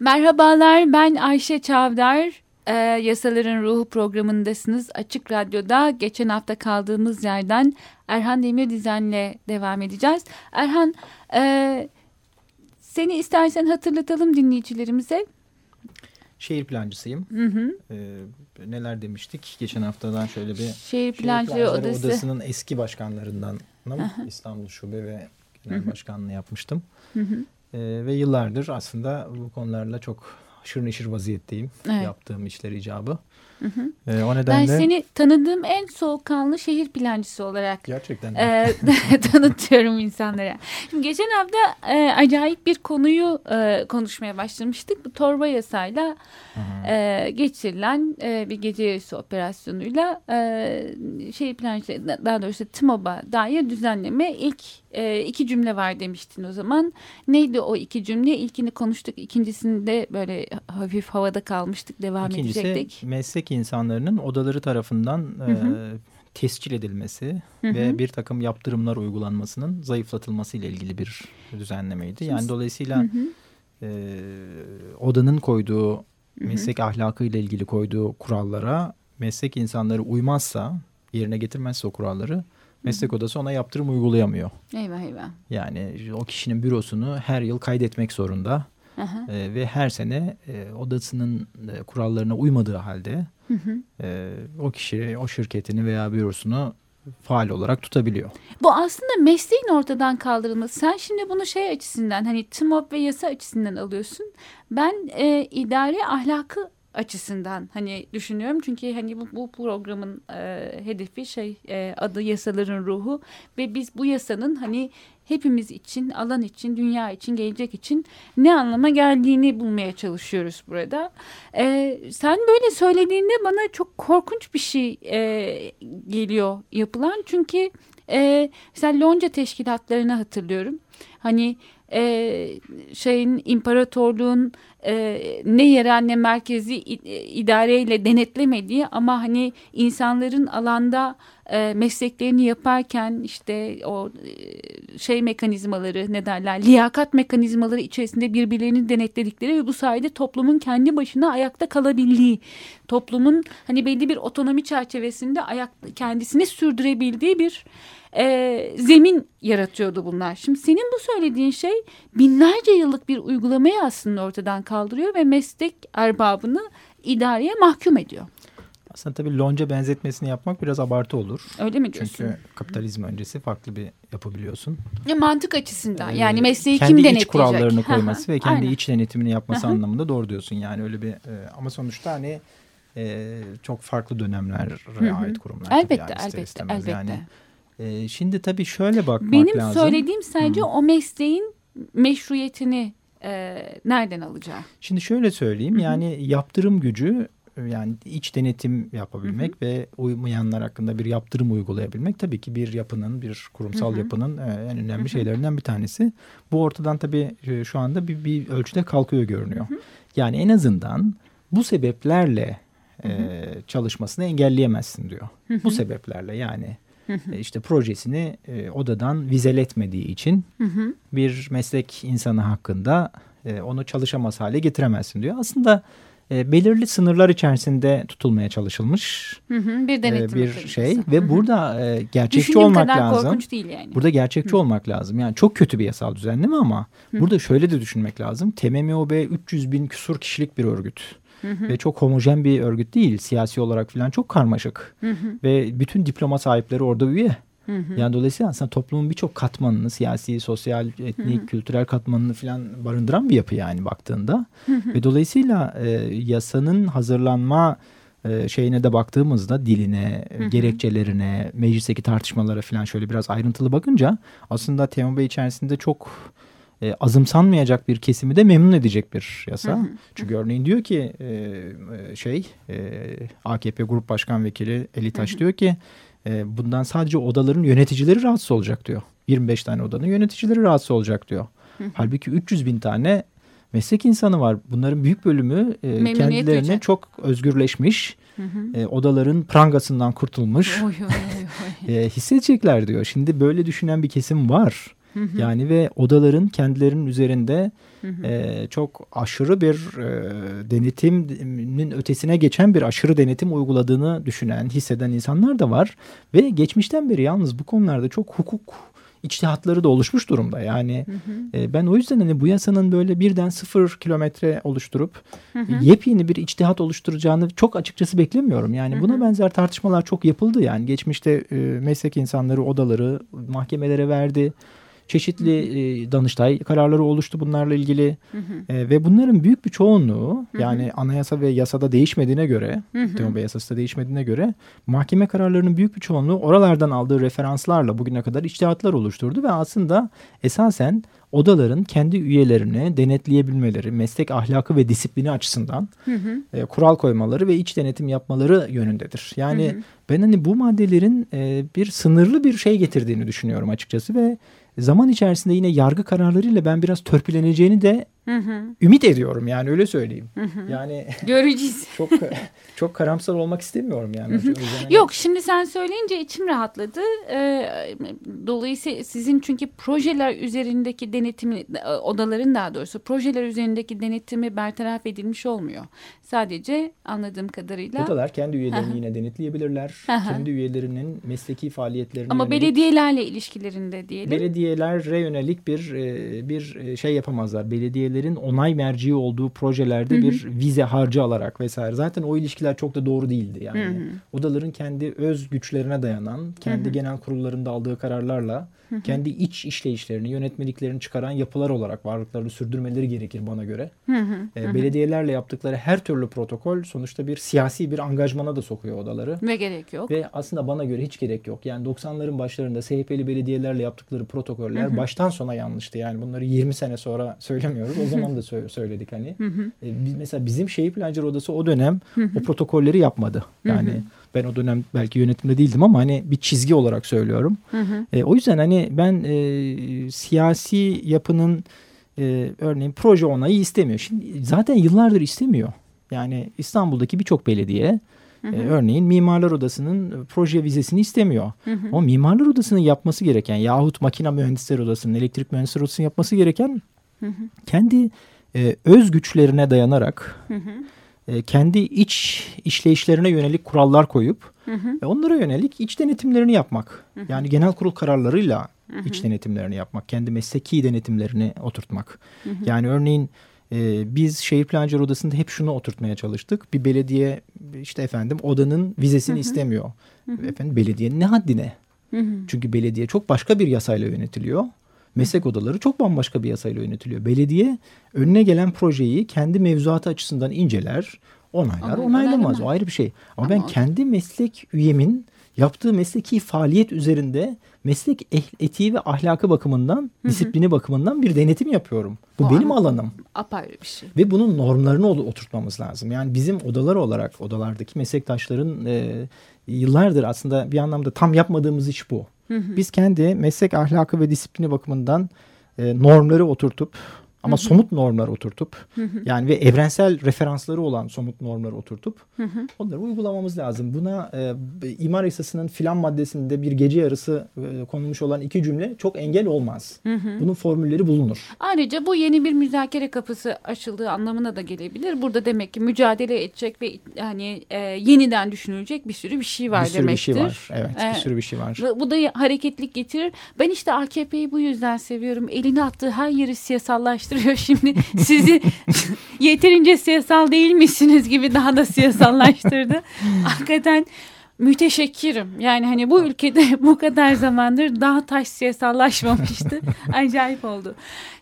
Merhabalar ben Ayşe Çavdar. E, Yasaların Ruhu programındasınız. Açık Radyo'da geçen hafta kaldığımız yerden Erhan Demir Dizen'le devam edeceğiz. Erhan e, seni istersen hatırlatalım dinleyicilerimize. Şehir plancısıyım. Hı hı. Ee, neler demiştik? Geçen haftadan şöyle bir... Şehir Plancıları Odası. Odası'nın eski başkanlarından İstanbul Şube ve Genel Başkanlığı yapmıştım. Hı hı. Ee, ve yıllardır aslında bu konularla çok haşır neşir vaziyetteyim. Evet. Yaptığım işler icabı. Hı hı. Ee, o Ben nedenle... seni tanıdığım en soğukkanlı şehir plancısı olarak Gerçekten. e, tanıtıyorum insanlara. Şimdi geçen hafta e, acayip bir konuyu e, konuşmaya başlamıştık. Bu torba yasayla e, geçirilen e, bir gece yarısı operasyonuyla e, şehir plancıları daha doğrusu TMOB'a dair düzenleme ilk e, iki cümle var demiştin o zaman. Neydi o iki cümle? İlkini konuştuk. ikincisinde böyle hafif havada kalmıştık. Devam İkincisi edecektik. Meslek insanlarının odaları tarafından Hı hı. e, tescil edilmesi Hı hı. ve bir takım yaptırımlar uygulanmasının zayıflatılması ile ilgili bir düzenlemeydi. Yani dolayısıyla Hı hı. e, odanın koyduğu hı. meslek ahlakı ile ilgili koyduğu kurallara meslek insanları uymazsa, yerine getirmezse o kuralları meslek odası ona yaptırım uygulayamıyor. Eyvah eyvah. Yani o kişinin bürosunu her yıl kaydetmek zorunda E, ve her sene e, odasının e, kurallarına uymadığı halde Hı hı. e, o kişi o şirketini veya bürosunu faal olarak tutabiliyor. Bu aslında mesleğin ortadan kaldırılması. Sen şimdi bunu şey açısından hani TMOB ve yasa açısından alıyorsun. Ben e, idari ahlakı açısından hani düşünüyorum. Çünkü hani bu, bu programın e, hedefi şey e, adı yasaların ruhu ve biz bu yasanın hani hepimiz için, alan için, dünya için, gelecek için ne anlama geldiğini bulmaya çalışıyoruz burada. E, sen böyle söylediğinde bana çok korkunç bir şey e, geliyor yapılan. Çünkü e, mesela lonca teşkilatlarını hatırlıyorum. Hani e, şeyin imparatorluğun e, ne yerel ne merkezi e, idareyle denetlemediği ama hani insanların alanda e, mesleklerini yaparken işte o e, şey mekanizmaları ne derler liyakat mekanizmaları içerisinde birbirlerini denetledikleri ve bu sayede toplumun kendi başına ayakta kalabildiği toplumun hani belli bir otonomi çerçevesinde ayak kendisini sürdürebildiği bir e, zemin yaratıyordu bunlar. Şimdi senin bu söylediğin şey binlerce yıllık bir uygulamayı aslında ortadan kaldırıyor ve meslek erbabını idareye mahkum ediyor. Aslında tabii lonca benzetmesini yapmak biraz abartı olur. Öyle mi diyorsun? Çünkü kapitalizm öncesi farklı bir yapı biliyorsun. Ya mantık açısından Ee, yani mesleği kendi kim iç denetleyecek? kurallarını Hı hı, koyması ve kendi aynen. iç denetimini yapması anlamında doğru diyorsun. Yani öyle bir e, ama sonuçta hani e, çok farklı dönemlere hı. ait kurumlar. Elbette, yani elbette, elbette. Yani, e, şimdi tabii şöyle bakmak Benim lazım. söylediğim sadece Hı. o mesleğin meşruiyetini e, nereden alacağı. Şimdi şöyle söyleyeyim Hı hı. yani yaptırım gücü yani iç denetim yapabilmek ve uymayanlar hakkında bir yaptırım uygulayabilmek tabii ki bir yapının bir kurumsal Hı hı. yapının e, en önemli Hı hı. şeylerinden bir tanesi. Bu ortadan tabii e, şu anda bir, bir ölçüde kalkıyor görünüyor. Hı hı. Yani en azından bu sebeplerle Hı e, çalışmasını engelleyemezsin diyor. Bu sebeplerle yani Hı hı. İşte projesini e, odadan vizeletmediği için bir meslek insanı hakkında e, onu çalışamaz hale getiremezsin diyor. Aslında e, belirli sınırlar içerisinde tutulmaya çalışılmış Hı hı. Bir e, denetim bir şey Hı ve burada e, gerçekçi Düşündüğüm olmak kadar lazım. korkunç değil yani. Burada gerçekçi Hı. olmak lazım. Yani çok kötü bir yasal düzenleme ama Hı. burada şöyle de düşünmek lazım. TMMOB 300 bin küsur kişilik bir örgüt. Hı hı. Ve çok homojen bir örgüt değil. Siyasi olarak falan çok karmaşık. Hı hı. Ve bütün diploma sahipleri orada üye. Hı hı. Yani dolayısıyla aslında toplumun birçok katmanını siyasi, sosyal, etnik, hı hı. kültürel katmanını falan barındıran bir yapı yani baktığında. Hı hı. Ve dolayısıyla e, yasanın hazırlanma e, şeyine de baktığımızda diline, hı hı. gerekçelerine, meclisteki tartışmalara falan şöyle biraz ayrıntılı bakınca aslında Teoman Bey içerisinde çok e, azımsanmayacak bir kesimi de memnun edecek bir yasa. Hı hı. Çünkü örneğin diyor ki e, e şey e, AKP Grup Başkan Vekili Eli Taş hı hı. diyor ki e, bundan sadece odaların yöneticileri rahatsız olacak diyor. 25 tane odanın yöneticileri rahatsız olacak diyor. Hı hı. Halbuki 300 bin tane meslek insanı var. Bunların büyük bölümü e, kendilerine duyacak. çok özgürleşmiş, hı hı. E, odaların prangasından kurtulmuş oy, oy, oy. e, hissedecekler diyor. Şimdi böyle düşünen bir kesim var. Hı hı. Yani ve odaların kendilerinin üzerinde hı hı. E, çok aşırı bir e, denetimin ötesine geçen bir aşırı denetim uyguladığını düşünen, hisseden insanlar da var. Ve geçmişten beri yalnız bu konularda çok hukuk içtihatları da oluşmuş durumda. Yani hı hı. E, ben o yüzden hani bu yasanın böyle birden sıfır kilometre oluşturup hı hı. yepyeni bir içtihat oluşturacağını çok açıkçası beklemiyorum. Yani hı hı. buna benzer tartışmalar çok yapıldı. Yani geçmişte e, meslek insanları odaları mahkemelere verdi çeşitli e, Danıştay kararları oluştu bunlarla ilgili hı hı. E, ve bunların büyük bir çoğunluğu hı hı. yani anayasa ve yasada değişmediğine göre Temo Bey yasası da değişmediğine göre mahkeme kararlarının büyük bir çoğunluğu oralardan aldığı referanslarla bugüne kadar içtihatlar oluşturdu ve aslında esasen odaların kendi üyelerini denetleyebilmeleri, meslek ahlakı ve disiplini açısından hı hı. E, kural koymaları ve iç denetim yapmaları yönündedir. Yani hı hı. ben hani bu maddelerin e, bir sınırlı bir şey getirdiğini düşünüyorum açıkçası ve zaman içerisinde yine yargı kararlarıyla ben biraz törpüleneceğini de Hı hı. Ümit ediyorum yani öyle söyleyeyim. Hı hı. Yani göreceğiz. çok çok karamsar olmak istemiyorum yani. Hı hı. Yok şimdi sen söyleyince içim rahatladı. Ee, dolayısıyla sizin çünkü projeler üzerindeki denetimi odaların daha doğrusu projeler üzerindeki denetimi bertaraf edilmiş olmuyor. Sadece anladığım kadarıyla. Odalar kendi üyelerini yine denetleyebilirler. kendi üyelerinin mesleki faaliyetlerini. Ama yönelik, belediyelerle ilişkilerinde diyelim. Belediyelere yönelik bir e, bir şey yapamazlar. Belediyeleri belediyelerin onay merci olduğu projelerde hı hı. bir vize harcı alarak vesaire. Zaten o ilişkiler çok da doğru değildi. Yani hı hı. odaların kendi öz güçlerine dayanan, kendi hı hı. genel kurullarında aldığı kararlarla. Kendi iç işleyişlerini, yönetmeliklerini çıkaran yapılar olarak varlıklarını sürdürmeleri gerekir bana göre. E, belediyelerle yaptıkları her türlü protokol sonuçta bir siyasi bir angajmana da sokuyor odaları. Ve gerek yok. Ve aslında bana göre hiç gerek yok. Yani 90'ların başlarında SHP'li belediyelerle yaptıkları protokoller baştan sona yanlıştı. Yani bunları 20 sene sonra söylemiyoruz. O zaman da söyledik hani. E, mesela bizim şehir plancıları odası o dönem o protokolleri yapmadı. Yani. Ben o dönem belki yönetimde değildim ama hani bir çizgi olarak söylüyorum. Hı hı. E, o yüzden hani ben e, siyasi yapının e, örneğin proje onayı istemiyor. Şimdi zaten yıllardır istemiyor. Yani İstanbul'daki birçok belediye Hı hı. E, örneğin Mimarlar Odası'nın proje vizesini istemiyor. Hı hı. Ama Mimarlar Odası'nın yapması gereken yahut Makine Mühendisleri Odası'nın, Elektrik Mühendisleri Odası'nın yapması gereken Hı hı. Kendi e, öz güçlerine dayanarak hı hı. E, kendi iç işleyişlerine yönelik kurallar koyup hı hı. E, onlara yönelik iç denetimlerini yapmak. Hı hı. Yani genel kurul kararlarıyla hı hı. iç denetimlerini yapmak. Kendi mesleki denetimlerini oturtmak. Hı hı. Yani örneğin e, biz şehir plancılar odasında hep şunu oturtmaya çalıştık. Bir belediye işte efendim odanın vizesini hı hı. istemiyor. Hı hı. Efendim belediyenin ne haddine? Hı hı. Çünkü belediye çok başka bir yasayla yönetiliyor. Meslek odaları çok bambaşka bir yasayla yönetiliyor. Belediye önüne gelen projeyi kendi mevzuatı açısından inceler, onaylar, Ama onaylamaz. O ayrı bir şey. Ama, Ama ben kendi meslek üyemin yaptığı mesleki faaliyet üzerinde meslek etiği ve ahlakı bakımından, Hı-hı. disiplini bakımından bir denetim yapıyorum. Bu o benim alanım. Apayrı bir şey. Ve bunun normlarını oturtmamız lazım. Yani bizim odalar olarak, odalardaki meslektaşların e, yıllardır aslında bir anlamda tam yapmadığımız iş bu. Biz kendi meslek ahlakı ve disiplini bakımından e, normları oturtup ama hı hı. somut normlar oturtup hı hı. yani ve evrensel referansları olan somut normlar oturtup hı hı. onları uygulamamız lazım. Buna e, imar yasasının filan maddesinde bir gece yarısı e, konulmuş olan iki cümle çok engel olmaz. Hı hı. Bunun formülleri bulunur. Ayrıca bu yeni bir müzakere kapısı açıldığı anlamına da gelebilir. Burada demek ki mücadele edecek ve yani e, yeniden düşünülecek bir sürü bir şey var bir demektir. Bir sürü bir şey var. Evet, e, bir sürü bir şey var. Bu da hareketlik getirir. Ben işte AKP'yi bu yüzden seviyorum. Elini attığı her yeri siyasallaştırıyor araştırıyor şimdi. Sizi yeterince siyasal değil misiniz gibi daha da siyasallaştırdı. Hakikaten müteşekkirim. Yani hani bu ülkede bu kadar zamandır daha taş siyasallaşmamıştı. Acayip oldu.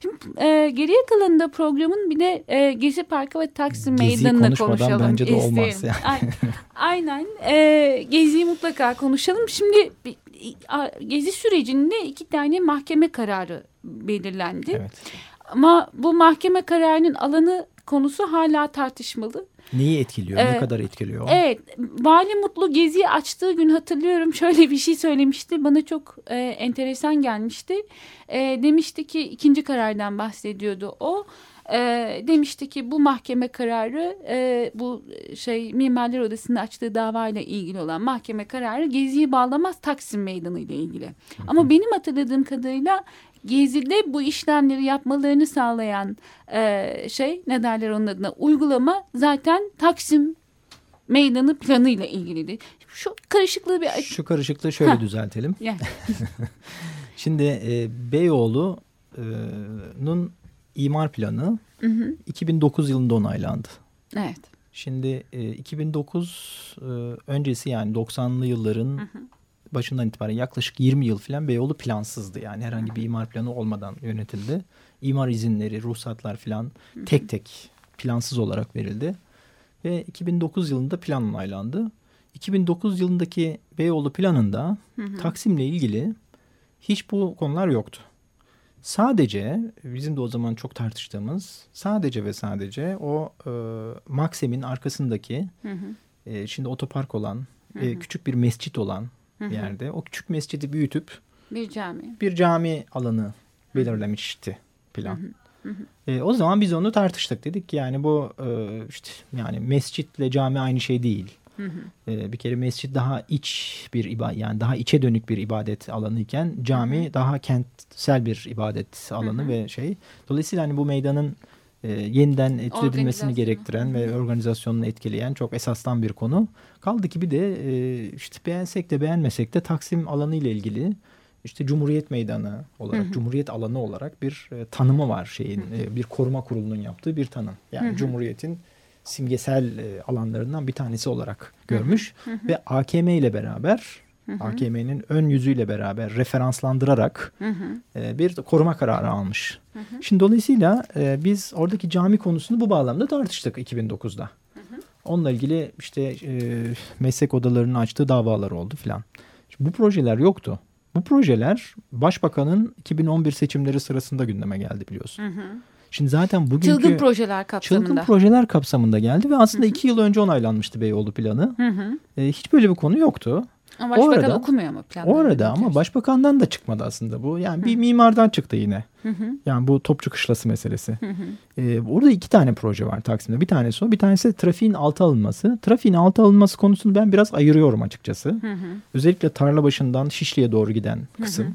Şimdi e, geriye kalanında programın bir de e, Gezi Parkı ve Taksim Gezi'yi Meydanı'nı konuşalım. bence de olmaz isterim. yani. A- Aynen. E, Gezi'yi mutlaka konuşalım. Şimdi Gezi sürecinde iki tane mahkeme kararı belirlendi. Evet. Ama bu mahkeme kararının alanı konusu hala tartışmalı. Neyi etkiliyor? ne Evet. kadar etkiliyor? Evet, Vali Mutlu Gezi'yi açtığı gün hatırlıyorum şöyle bir şey söylemişti. Bana çok e, enteresan gelmişti. E, demişti ki ikinci karardan bahsediyordu o. E, demişti ki bu mahkeme kararı e, bu şey Mimarlar Odası'nın açtığı davayla ilgili olan mahkeme kararı Gezi'yi bağlamaz Taksim Meydanı ile ilgili. Ama benim hatırladığım kadarıyla Gezi'de bu işlemleri yapmalarını sağlayan e, şey ne derler onun adına uygulama zaten Taksim meydanı planıyla ilgiliydi. Şu karışıklığı bir Şu karışıklığı şöyle Ha. düzeltelim. yani, Şimdi e, Beyoğlu'nun imar planı hı hı, 2009 yılında onaylandı. evet. Şimdi e, 2009 e, öncesi yani 90'lı yılların başından itibaren yaklaşık 20 yıl falan Beyoğlu plansızdı. Yani herhangi bir imar planı olmadan yönetildi. İmar izinleri, ruhsatlar falan tek tek plansız olarak verildi. Ve 2009 yılında plan onaylandı. 2009 yılındaki Beyoğlu planında Taksim'le ilgili hiç bu konular yoktu. Sadece bizim de o zaman çok tartıştığımız sadece ve sadece o e, Maksim'in arkasındaki Hı hı, e, şimdi otopark olan e, küçük bir mescit olan yerde o küçük mescidi büyütüp bir cami. bir cami alanı belirlemişti plan. E, o zaman biz onu tartıştık. Dedik ki yani bu e, işte yani mescitle cami aynı şey değil. E, bir kere mescit daha iç bir ibadet yani daha içe dönük bir ibadet alanı iken cami daha kentsel bir ibadet alanı ve şey. Dolayısıyla hani bu meydanın e, yeniden etüt edilmesini Organizasyonu. gerektiren ve organizasyonunu etkileyen çok esastan bir konu. Kaldı ki bir de e, işte beğensek de beğenmesek de Taksim alanı ile ilgili işte Cumhuriyet Meydanı olarak, Cumhuriyet alanı olarak bir e, tanımı var şeyin. e, bir koruma kurulunun yaptığı bir tanım. Yani Cumhuriyet'in simgesel e, alanlarından bir tanesi olarak görmüş ve AKM ile beraber AKM'nin ön yüzüyle beraber referanslandırarak e, bir koruma kararı almış. Şimdi dolayısıyla e, biz oradaki cami konusunu bu bağlamda tartıştık 2009'da. Onunla ilgili işte e, meslek odalarının açtığı davalar oldu filan. Bu projeler yoktu. Bu projeler Başbakanın 2011 seçimleri sırasında gündeme geldi biliyorsun. Şimdi zaten bugünkü Çılgın projeler kapsamında. çılgın projeler kapsamında geldi ve aslında iki yıl önce onaylanmıştı Beyoğlu planı. Hı hı. E, hiç böyle bir konu yoktu. Ama başbakan Orada- okumuyor mu planları? Orada ama başbakandan da çıkmadı aslında bu. Yani bir mimardan çıktı yine. Yani bu Topçu Kışlası meselesi. Ee, orada iki tane proje var Taksim'de. Bir tanesi o. Bir tanesi trafiğin altı alınması. Trafiğin altı alınması konusunu ben biraz ayırıyorum açıkçası. Özellikle Tarlabaşı'ndan Şişli'ye doğru giden kısım.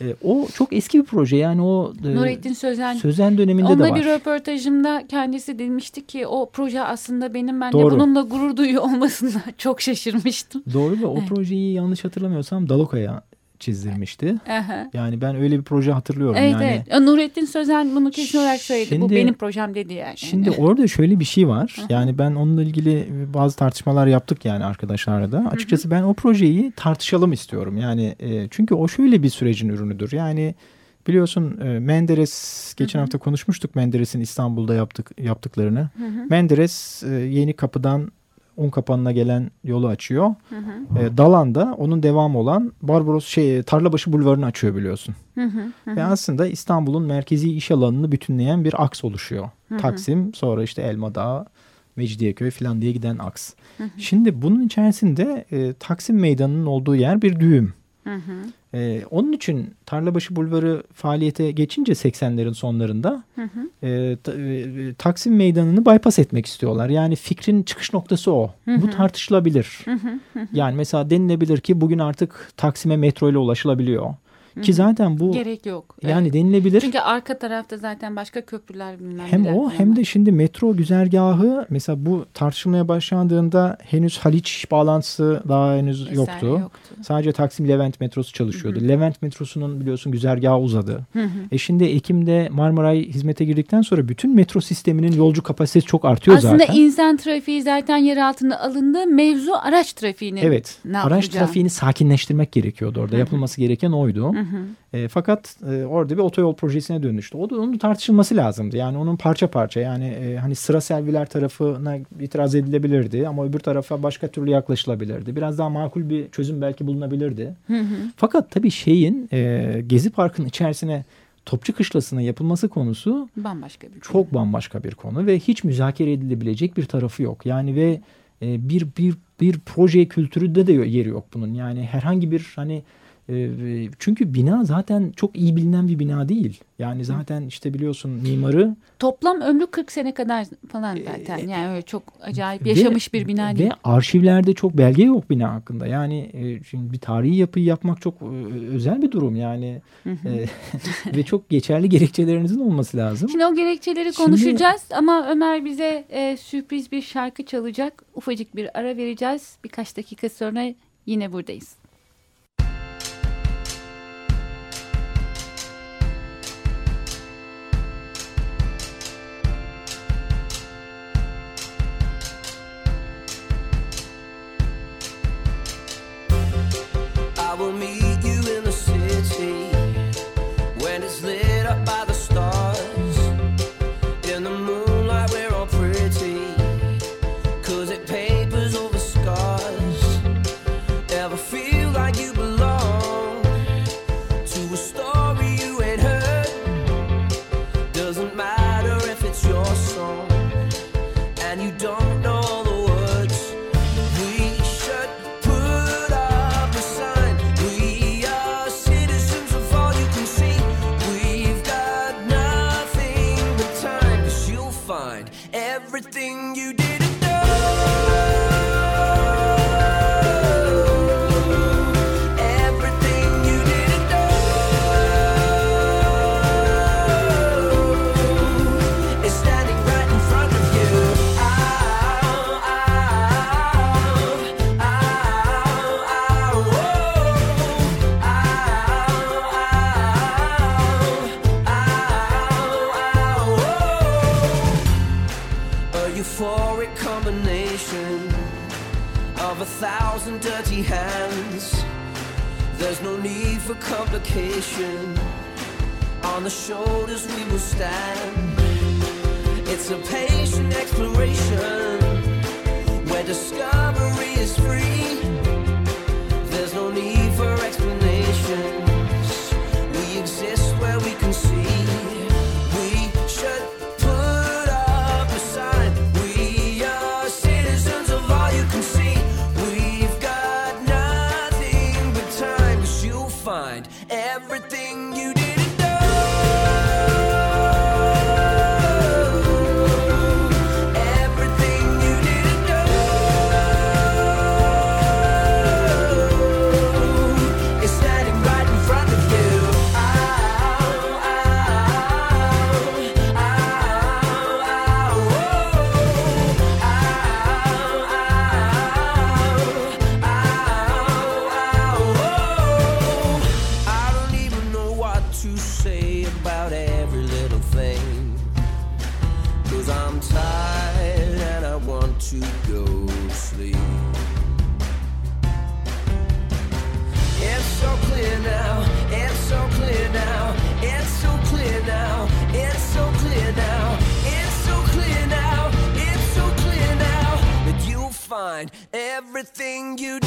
Ee, o çok eski bir proje. Yani o e, Nurettin Sözen Sözen döneminde de Onunla var. bir röportajımda kendisi demişti ki o proje aslında benim ben de Doğru. bununla gurur duyuyor olmasına çok şaşırmıştım. Doğru ve o projeyi yanlış hatırlamıyorsam Daloka'ya çizdirmişti. Aha. Yani ben öyle bir proje hatırlıyorum. Evet yani evet. Nurettin Sözen bunu kesin olarak söyledi. Bu Şimdi- benim projem dedi yani. Şimdi orada şöyle bir şey var. Yani ben onunla ilgili bazı tartışmalar yaptık yani arkadaşlarla da. Açıkçası ben o projeyi tartışalım istiyorum. Yani e, çünkü o şöyle bir sürecin ürünüdür. Yani biliyorsun e, Menderes geçen hafta konuşmuştuk Menderes'in İstanbul'da yaptık yaptıklarını. Menderes e, yeni kapıdan un kapanına gelen yolu açıyor. E, Dalan da onun devamı olan Barbaros şey Tarlabaşı Bulvarı'nı açıyor biliyorsun. Ve aslında İstanbul'un merkezi iş alanını bütünleyen bir aks oluşuyor. Taksim sonra işte Elmadağ, Mecidiyeköy falan diye giden aks. Şimdi bunun içerisinde e, Taksim Meydanı'nın olduğu yer bir düğüm. E, onun için Tarlabaşı Bulvarı faaliyete geçince 80'lerin sonlarında e, ta- e, Taksim Meydanı'nı bypass etmek istiyorlar. Yani fikrin çıkış noktası o. Bu tartışılabilir. Yani mesela denilebilir ki bugün artık Taksim'e metro ile ulaşılabiliyor. Ki zaten bu Gerek yok. yani Evet. denilebilir. Çünkü arka tarafta zaten başka köprüler bilmem Hem o hem var. de şimdi metro güzergahı mesela bu tartışılmaya başlandığında henüz Haliç bağlantısı daha henüz Eser yoktu. yoktu. Sadece Taksim Levent metrosu çalışıyordu. Levent metrosunun biliyorsun güzergahı uzadı. Hı hı. E şimdi Ekim'de Marmaray hizmete girdikten sonra bütün metro sisteminin yolcu kapasitesi çok artıyor Aslında zaten. insan trafiği zaten yer altında alındı. Mevzu araç trafiğini. Evet. Ne araç yapacağım? trafiğini sakinleştirmek gerekiyordu orada. Hı hı. Yapılması gereken oydu. Hı hı. E, fakat e, orada bir otoyol projesine dönüştü. O da onun tartışılması lazımdı. Yani onun parça parça yani e, hani sıra serviler tarafına itiraz edilebilirdi ama öbür tarafa başka türlü yaklaşılabilirdi. Biraz daha makul bir çözüm belki bulunabilirdi. Hı hı. Fakat tabii şeyin e, Gezi Parkı'nın içerisine Topçu Kışlası'nın yapılması konusu Bambaşka bir çok bambaşka bir konu ve hiç müzakere edilebilecek bir tarafı yok. Yani ve e, bir bir bir proje kültüründe de yeri yok bunun. Yani herhangi bir hani çünkü bina zaten çok iyi bilinen bir bina değil. Yani zaten işte biliyorsun mimarı Toplam ömrü 40 sene kadar falan zaten. Yani öyle çok acayip yaşamış ve, bir bina değil. Ve arşivlerde çok belge yok bina hakkında. Yani e, şimdi bir tarihi yapıyı yapmak çok e, özel bir durum yani. Hı hı. E, ve çok geçerli gerekçelerinizin olması lazım. Şimdi o gerekçeleri Şimdi- konuşacağız ama Ömer bize e, sürpriz bir şarkı çalacak. Ufacık bir ara vereceğiz. Birkaç dakika sonra yine buradayız. follow me. Everything you didn't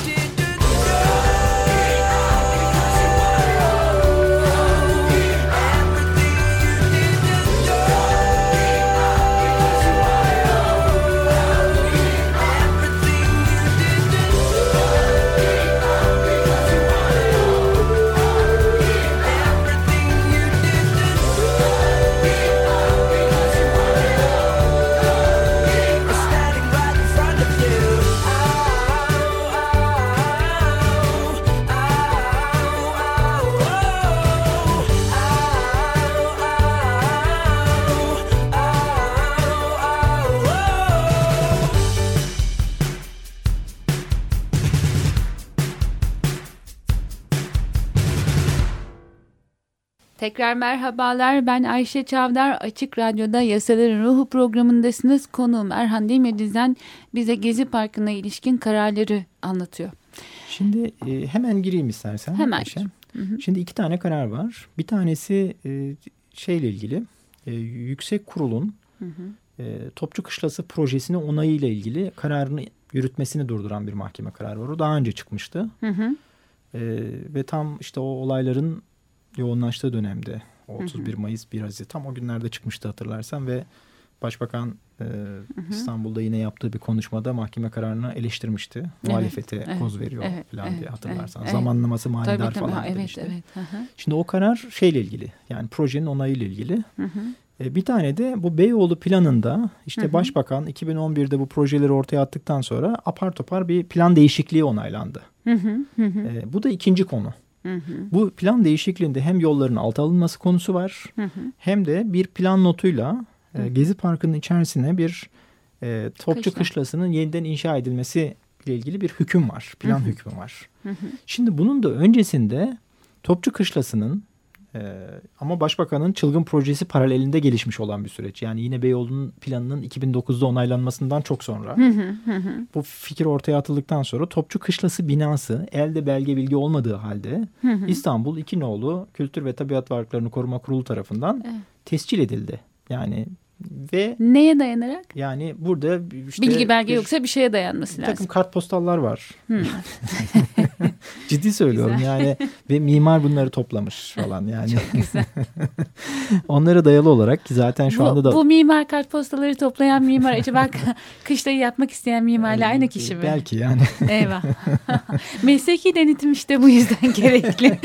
Tekrar merhabalar. Ben Ayşe Çavdar. Açık Radyo'da Yasaların Ruhu programındasınız. Konuğum Erhan Demirdizen bize Gezi Parkı'na ilişkin kararları anlatıyor. Şimdi e, hemen gireyim istersen. Hemen Ayşe. Şimdi iki tane karar var. Bir tanesi e, şeyle ilgili. E, yüksek kurulun Hı hı. e, Topçu Kışlası projesini onayıyla ilgili kararını yürütmesini durduran bir mahkeme kararı var. O daha önce çıkmıştı. Hı hı. E, ve tam işte o olayların yoğunlaştığı dönemde o 31 Mayıs 1 Haziran tam o günlerde çıkmıştı hatırlarsan ve Başbakan e, İstanbul'da yine yaptığı bir konuşmada mahkeme kararını eleştirmişti. Muhalefete evet, koz veriyor evet, falan evet, diye hatırlarsan. evet. Zamanlaması manidar Tabii tabii. falan evet demişti. evet. Hı. Şimdi o karar şeyle ilgili yani projenin onayıyla ilgili. Hı hı. E, bir tane de bu Beyoğlu planında işte Hı hı. Başbakan 2011'de bu projeleri ortaya attıktan sonra apar topar bir plan değişikliği onaylandı. Hı. Hı hı. E, bu da ikinci konu. Hı hı. Bu plan değişikliğinde hem yolların alta alınması konusu var Hı hı. hem de bir plan notuyla e, Gezi Parkı'nın içerisine bir e, topçu Kışla. kışlasının yeniden inşa edilmesi ile ilgili bir hüküm var. Plan hükmü var. Hı hı. Şimdi bunun da öncesinde Topçu Kışlası'nın e, ama Başbakanın çılgın projesi paralelinde gelişmiş olan bir süreç. Yani yine Beyoğlu'nun planının 2009'da onaylanmasından çok sonra Hı hı. Hı hı. bu fikir ortaya atıldıktan sonra Topçu Kışlası binası elde belge bilgi olmadığı halde. İstanbul İkinoğlu Kültür ve Tabiat Varlıklarını Koruma Kurulu tarafından Evet. tescil edildi. Yani ve Neye dayanarak? yani burada işte Bilgi belge bir yoksa bir şeye dayanması takım lazım. kartpostallar var. Ciddi söylüyorum Güzel. yani ve mimar bunları toplamış falan yani. Güzel. Onlara dayalı olarak ki zaten şu bu, anda da bu mimar kartpostaları toplayan mimar acaba kışlayı yapmak isteyen mimarla aynı kişi mi? Belki yani. Eyvah. Mesleki denetim işte bu yüzden gerekli.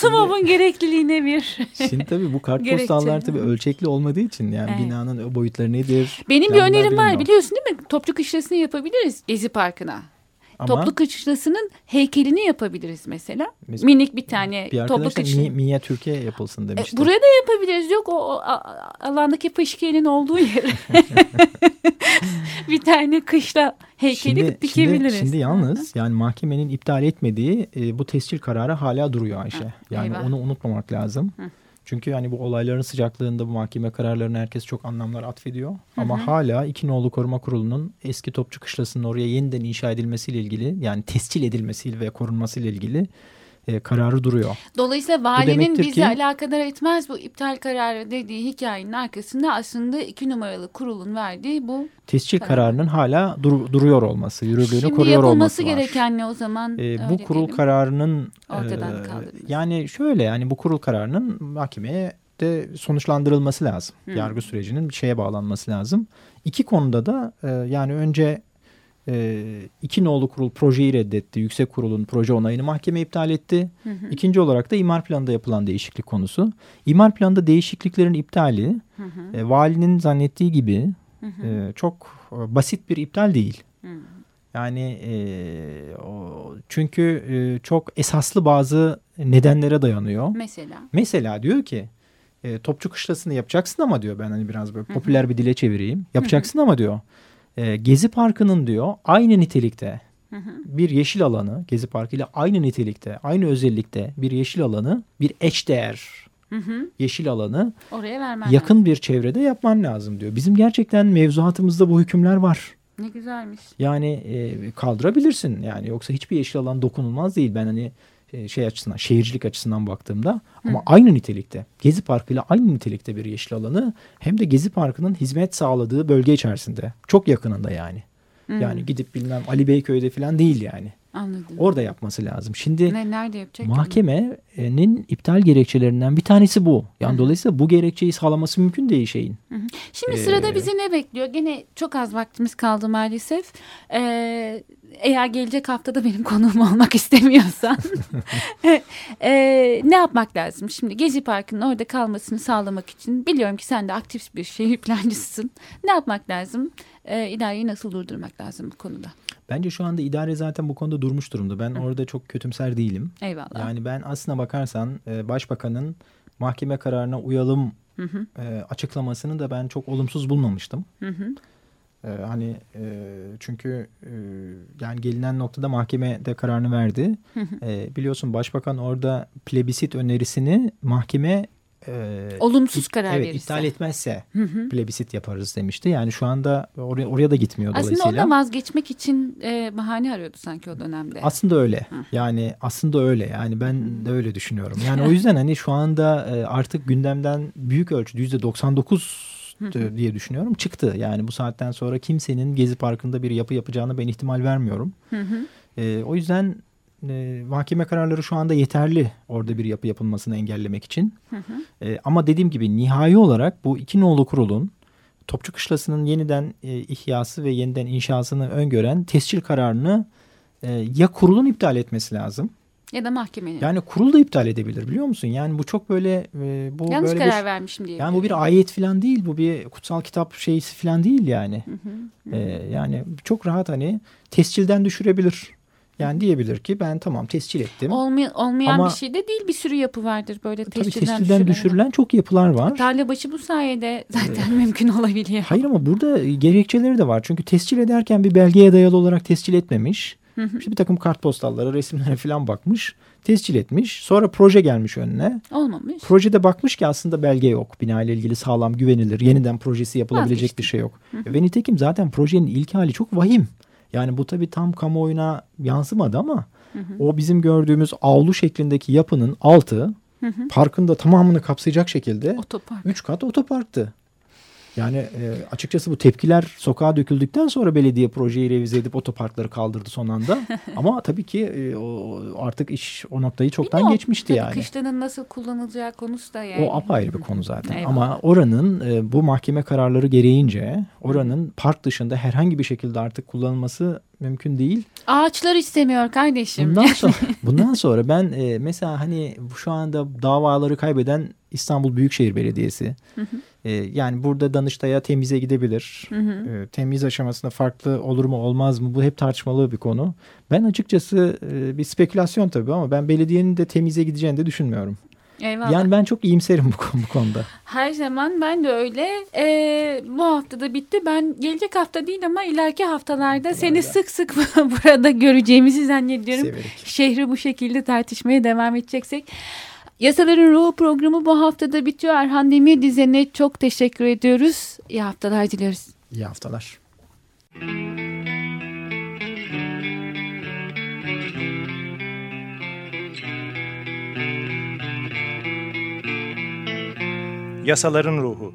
TUMOB'un gerekliliğine bir. Şimdi tabii bu kartpostallar tabii ölçekli olmadığı için yani Evet. binanın boyutları nedir? Benim bir önerim var bilmiyorum. biliyorsun değil mi? Toplu kışlasını yapabiliriz Gezi Parkı'na. Ama Toplu kışlasının heykelini yapabiliriz mesela. Mes- Minik bir tane bir toplu kışla. Mi- Minya Türkiye yapılsın E, demişti. buraya da yapabiliriz. Yok o, o a- alandaki fışkiyenin olduğu yer. bir tane kışla heykeli Şimdi, dikebiliriz. şimdi, şimdi yalnız yani mahkemenin iptal etmediği e, bu tescil kararı hala duruyor Ayşe. Ha, Yani eyvah. onu unutmamak lazım. Hı. Çünkü yani bu olayların sıcaklığında bu mahkeme kararlarını herkes çok anlamlar atfediyor. Ama hala İkinoğlu Koruma Kurulu'nun eski Topçu Kışlası'nın oraya yeniden inşa edilmesiyle ilgili yani tescil edilmesiyle ve korunmasıyla ilgili e, kararı duruyor. Dolayısıyla valinin bizi ki- alakadar etmez bu iptal kararı dediği hikayenin arkasında aslında iki numaralı kurulun verdiği bu. Tescil Karar. kararının hala dur- duruyor olması, yürürlüğünü Şimdi koruyor olması var. gereken ne o zaman? E, bu kurul diyelim. kararının Ortadan e, yani şöyle yani bu kurul kararının mahkemeye de sonuçlandırılması lazım. Hı. Yargı sürecinin bir şeye bağlanması lazım. İki konuda da e, yani önce e, iki nolu kurul projeyi reddetti. Yüksek kurulun proje onayını mahkeme iptal etti. Hı hı. İkinci olarak da imar planında yapılan değişiklik konusu. İmar planında değişikliklerin iptali Hı hı. e, valinin zannettiği gibi Hı hı. e, çok e, basit bir iptal değil. Hı. Yani e, o, çünkü e, çok esaslı bazı nedenlere dayanıyor. Mesela. Mesela diyor ki e, topçu kışlasını yapacaksın ama diyor ben hani biraz böyle popüler bir dile çevireyim. Yapacaksın ama diyor e, Gezi Parkı'nın diyor aynı nitelikte Hı hı. bir yeşil alanı Gezi Parkı ile aynı nitelikte aynı özellikte bir yeşil alanı bir eşdeğer Hı hı. yeşil alanı Oraya vermen yakın bir çevrede yapman lazım diyor. Bizim gerçekten mevzuatımızda bu hükümler var. lazım. Ne güzelmiş. Yani e, kaldırabilirsin yani yoksa hiçbir yeşil alan dokunulmaz değil. Ben hani şey açısından şehircilik açısından baktığımda ama aynı nitelikte Gezi Parkı ile aynı nitelikte bir yeşil alanı hem de Gezi Parkı'nın hizmet sağladığı bölge içerisinde çok yakınında yani. Hı. Yani gidip bilmem Ali Beyköy'de falan değil yani. Anladım. Orada yapması lazım. Şimdi ne, nerede yapacak? mahkemenin iptal gerekçelerinden bir tanesi bu. Yani dolayısıyla bu gerekçeyi sağlaması mümkün değil şeyin. Şimdi sırada Ee, bizi ne bekliyor? Gene çok az vaktimiz kaldı maalesef. Ee, eğer gelecek haftada benim konuğum olmak istemiyorsan ee, ne yapmak lazım? Şimdi Gezi Parkı'nın orada kalmasını sağlamak için biliyorum ki sen de aktif bir şehir plancısısın. Ne yapmak lazım? Ee, idareyi nasıl durdurmak lazım bu konuda? Bence şu anda idare zaten bu konuda durmuş durumda. Ben orada çok kötümser değilim. Eyvallah. Yani ben aslına bakarsan e, başbakanın mahkeme kararına uyalım Hı hı, e, açıklamasını da ben çok olumsuz bulmamıştım. hı hı. Ee, hani e, çünkü e, yani gelinen noktada mahkeme de kararını verdi. Ee, biliyorsun başbakan orada plebisit önerisini mahkeme e, Olumsuz karar evet, verirse. iptal etmezse plebisit yaparız demişti. Yani şu anda oraya, oraya da gitmiyor Aslında dolayısıyla. ondan vazgeçmek için e, bahane arıyordu sanki o dönemde. Aslında öyle. Yani aslında öyle. Yani ben de öyle düşünüyorum. Yani o yüzden hani şu anda e, artık gündemden büyük ölçüde yüzde 99 diye düşünüyorum çıktı. Yani bu saatten sonra kimsenin Gezi Parkı'nda bir yapı yapacağını ben ihtimal vermiyorum. E, o yüzden e, mahkeme kararları şu anda yeterli orada bir yapı yapılmasını engellemek için. E, ama dediğim gibi nihai olarak bu iki nolu kurulun Topçu Kışlası'nın yeniden e, ihyası ve yeniden inşasını öngören tescil kararını e, ya kurulun iptal etmesi lazım. Ya da mahkemenin. Yani kurul da iptal edebilir biliyor musun? Yani bu çok böyle e, bu Yanlış böyle karar bir, vermişim diye. yani bu bir ayet falan değil. Bu bir kutsal kitap şeysi falan değil yani. E, yani çok rahat hani tescilden düşürebilir. Yani diyebilir ki ben tamam tescil ettim. Olmay- olmayan Ama- bir şey de değil bir sürü yapı vardır böyle Tabii tescilden, tescilden düşürülen. düşürülen çok yapılar var. Tarlabaşı bu sayede zaten mümkün olabiliyor. Hayır ama burada gerekçeleri de var. Çünkü tescil ederken bir belgeye dayalı olarak tescil etmemiş. İşte bir takım kartpostallara, resimlere falan bakmış. Tescil etmiş. Sonra proje gelmiş önüne. Olmamış. Projede bakmış ki aslında belge yok. Bina ile ilgili sağlam güvenilir. Yeniden projesi yapılabilecek Vazgeçti. bir şey yok. Ve nitekim zaten projenin ilk hali çok vahim. Yani bu tabii tam kamuoyuna yansımadı ama o bizim gördüğümüz avlu şeklindeki yapının altı parkın da tamamını kapsayacak şekilde Otopark. Üç kat otoparktı. Yani e, açıkçası bu tepkiler sokağa döküldükten sonra belediye projeyi revize edip otoparkları kaldırdı son anda. Ama tabii ki e, o, artık iş o noktayı çoktan Bilmiyorum, geçmişti tabii yani. Kışlanın nasıl kullanılacağı konusu da yani. O apayrı bir konu zaten. Eyvallah. Ama oranın e, bu mahkeme kararları gereğince oranın park dışında herhangi bir şekilde artık kullanılması mümkün değil. Ağaçlar istemiyor kardeşim. Bundan sonra bundan sonra ben e, mesela hani şu anda davaları kaybeden İstanbul Büyükşehir Belediyesi. E, yani burada Danıştay'a temize gidebilir. E, temiz aşamasında farklı olur mu olmaz mı? Bu hep tartışmalı bir konu. Ben açıkçası e, bir spekülasyon tabii ama ben belediyenin de temize gideceğini de düşünmüyorum. Eyvallah. Yani ben çok iyimserim bu, bu konuda. Her zaman ben de öyle. Ee, bu hafta da bitti. Ben gelecek hafta değil ama ileriki haftalarda seni sık sık burada göreceğimizi zannediyorum. Severek. Şehri bu şekilde tartışmaya devam edeceksek. Yasaların Ruhu programı bu haftada bitiyor. Erhan Demir Dizen'e çok teşekkür ediyoruz. İyi haftalar diliyoruz. İyi haftalar. Yasaların Ruhu